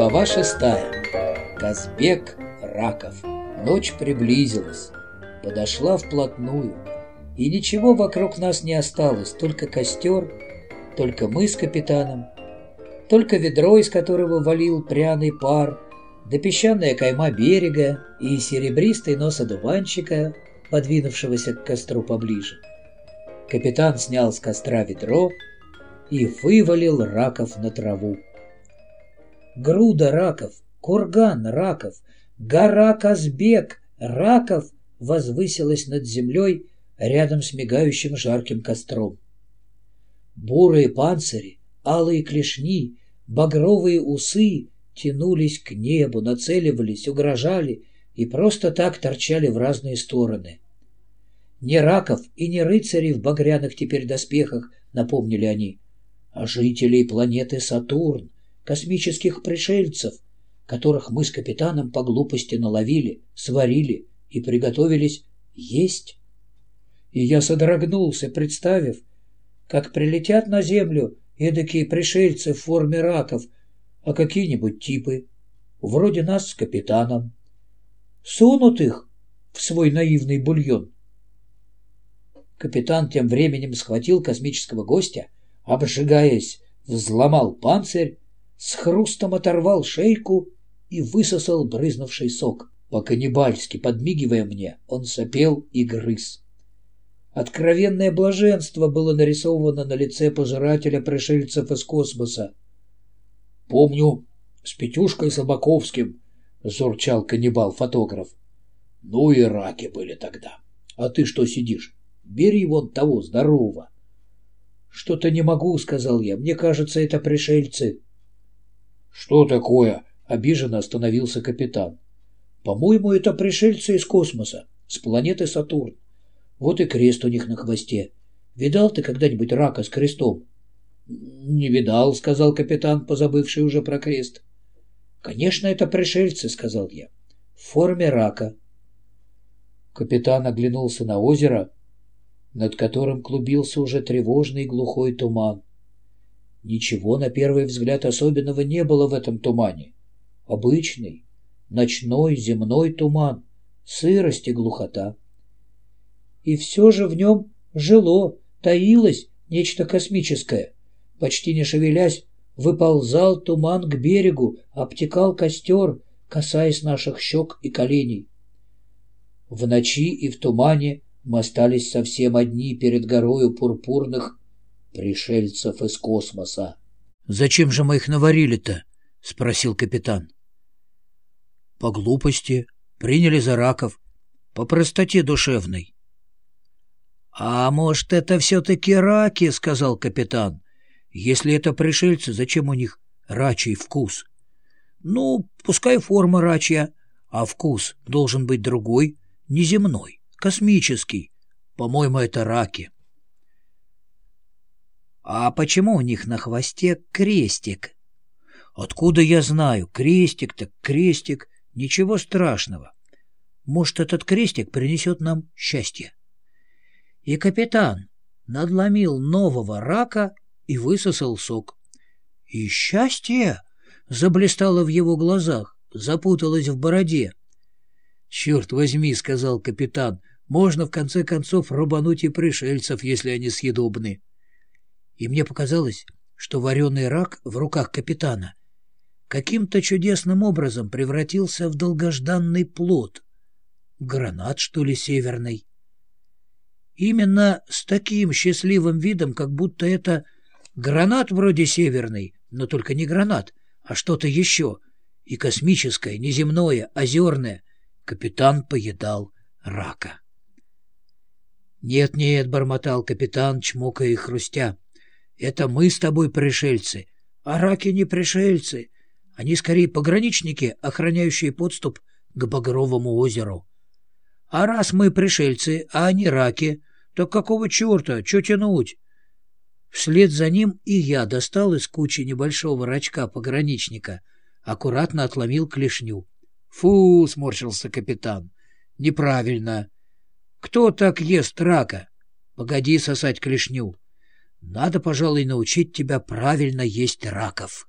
Глава шестая. Казбек Раков. Ночь приблизилась, подошла вплотную, и ничего вокруг нас не осталось, только костер, только мы с капитаном, только ведро, из которого валил пряный пар, да песчаная кайма берега и серебристый нос одуванчика, подвинувшегося к костру поближе. Капитан снял с костра ведро и вывалил раков на траву груда раков, курган раков, гора Казбек раков возвысилась над землей рядом с мигающим жарким костром. Бурые панцири, алые клешни, багровые усы тянулись к небу, нацеливались, угрожали и просто так торчали в разные стороны. Не раков и не рыцарей в багряных теперь доспехах, напомнили они, а жителей планеты Сатурн, космических пришельцев, которых мы с капитаном по глупости наловили, сварили и приготовились есть. И я содрогнулся, представив, как прилетят на Землю эдакие пришельцы в форме раков, а какие-нибудь типы, вроде нас с капитаном, сунут их в свой наивный бульон. Капитан тем временем схватил космического гостя, обжигаясь, взломал панцирь с хрустом оторвал шейку и высосал брызнувший сок. По-каннибальски, подмигивая мне, он сопел и грыз. Откровенное блаженство было нарисовано на лице пожирателя пришельцев из космоса. «Помню, с Петюшкой Собаковским», — зурчал каннибал-фотограф. «Ну и раки были тогда. А ты что сидишь? Бери вон того здорового». «Что-то не могу», — сказал я. «Мне кажется, это пришельцы». «Что такое?» — обиженно остановился капитан. «По-моему, это пришельцы из космоса, с планеты Сатурн. Вот и крест у них на хвосте. Видал ты когда-нибудь рака с крестом?» «Не видал», — сказал капитан, позабывший уже про крест. «Конечно, это пришельцы», — сказал я. «В форме рака». Капитан оглянулся на озеро, над которым клубился уже тревожный глухой туман. Ничего, на первый взгляд, особенного не было в этом тумане. Обычный, ночной, земной туман, сырость и глухота. И все же в нем жило, таилось нечто космическое. Почти не шевелясь, выползал туман к берегу, обтекал костер, касаясь наших щек и коленей. В ночи и в тумане мы остались совсем одни перед горою пурпурных пришельцев из космоса. — Зачем же мы их наварили-то? — спросил капитан. — По глупости. Приняли за раков. По простоте душевной. — А может, это все-таки раки? — сказал капитан. — Если это пришельцы, зачем у них рачий вкус? — Ну, пускай форма рачья, а вкус должен быть другой, неземной, космический. По-моему, это раки. — «А почему у них на хвосте крестик?» «Откуда я знаю? Крестик так крестик. Ничего страшного. Может, этот крестик принесет нам счастье?» И капитан надломил нового рака и высосал сок. И счастье заблистало в его глазах, запуталось в бороде. «Черт возьми», — сказал капитан, — «можно в конце концов рубануть и пришельцев, если они съедобны» и мне показалось, что вареный рак в руках капитана каким-то чудесным образом превратился в долгожданный плод. Гранат, что ли, северный? Именно с таким счастливым видом, как будто это гранат вроде северный, но только не гранат, а что-то еще, и космическое, неземное, озерное, капитан поедал рака. «Нет-нет», — бормотал капитан, чмокая и хрустя, — это мы с тобой пришельцы, а раки не пришельцы. Они скорее пограничники, охраняющие подступ к Багровому озеру. А раз мы пришельцы, а они раки, то какого черта, что тянуть? Вслед за ним и я достал из кучи небольшого рачка пограничника, аккуратно отломил клешню. «Фу!» — сморщился капитан. «Неправильно. Кто так ест рака? Погоди сосать клешню. Надо, пожалуй, научить тебя правильно есть раков.